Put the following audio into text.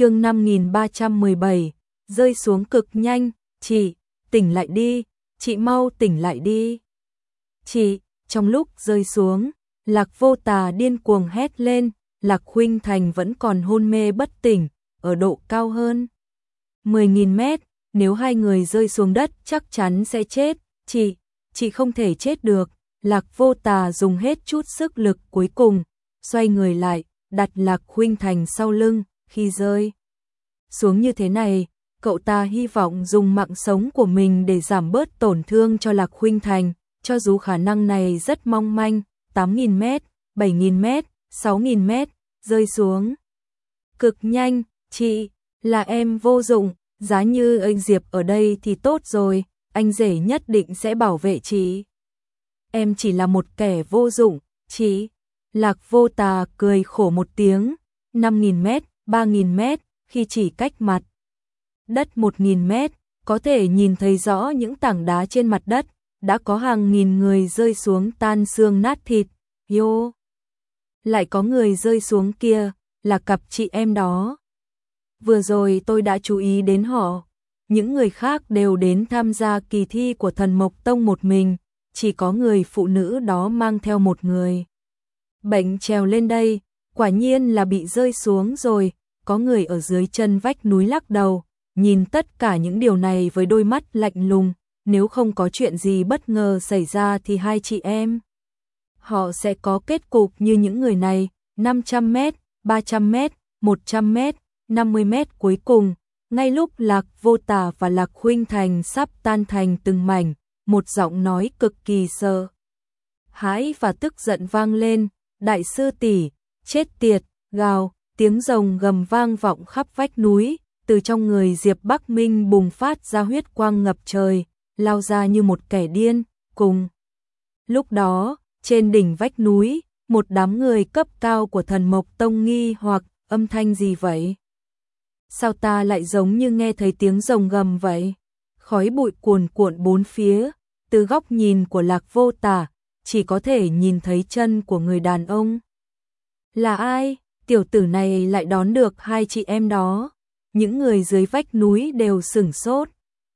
chương 5317, rơi xuống cực nhanh, chị, tỉnh lại đi, chị mau tỉnh lại đi. Chị, trong lúc rơi xuống, Lạc vô tà điên cuồng hét lên, Lạc Huynh Thành vẫn còn hôn mê bất tỉnh, ở độ cao hơn. 10.000 mét, nếu hai người rơi xuống đất chắc chắn sẽ chết, chị, chị không thể chết được. Lạc vô tà dùng hết chút sức lực cuối cùng, xoay người lại, đặt Lạc Huynh Thành sau lưng, khi rơi. Xuống như thế này, cậu ta hy vọng dùng mạng sống của mình để giảm bớt tổn thương cho Lạc Khuynh Thành, cho dù khả năng này rất mong manh, 8.000 mét, 7.000 mét, 6.000 mét, rơi xuống. Cực nhanh, chị, là em vô dụng, giá như anh Diệp ở đây thì tốt rồi, anh rể nhất định sẽ bảo vệ chị. Em chỉ là một kẻ vô dụng, chị. Lạc vô tà cười khổ một tiếng, 5.000 mét, 3.000 mét, khi chỉ cách mặt. Đất 1.000 mét, có thể nhìn thấy rõ những tảng đá trên mặt đất, đã có hàng nghìn người rơi xuống tan xương nát thịt, yo. Lại có người rơi xuống kia, là cặp chị em đó. Vừa rồi tôi đã chú ý đến họ, những người khác đều đến tham gia kỳ thi của thần Mộc Tông một mình, chỉ có người phụ nữ đó mang theo một người. Bệnh trèo lên đây, quả nhiên là bị rơi xuống rồi, có người ở dưới chân vách núi lắc đầu, nhìn tất cả những điều này với đôi mắt lạnh lùng, nếu không có chuyện gì bất ngờ xảy ra thì hai chị em. Họ sẽ có kết cục như những người này, 500 mét, 300 mét, 100 mét, 50 mét cuối cùng, ngay lúc Lạc Vô Tả và Lạc Huynh Thành sắp tan thành từng mảnh, một giọng nói cực kỳ sợ. Hãi và tức giận vang lên, đại sư tỷ, chết tiệt, gào, tiếng rồng gầm vang vọng khắp vách núi, từ trong người Diệp Bắc Minh bùng phát ra huyết quang ngập trời, lao ra như một kẻ điên, cùng. Lúc đó, trên đỉnh vách núi, một đám người cấp cao của thần Mộc Tông nghi hoặc âm thanh gì vậy? Sao ta lại giống như nghe thấy tiếng rồng gầm vậy? Khói bụi cuồn cuộn bốn phía, từ góc nhìn của lạc vô tả, chỉ có thể nhìn thấy chân của người đàn ông. Là ai? Tiểu tử này lại đón được hai chị em đó. Những người dưới vách núi đều sửng sốt.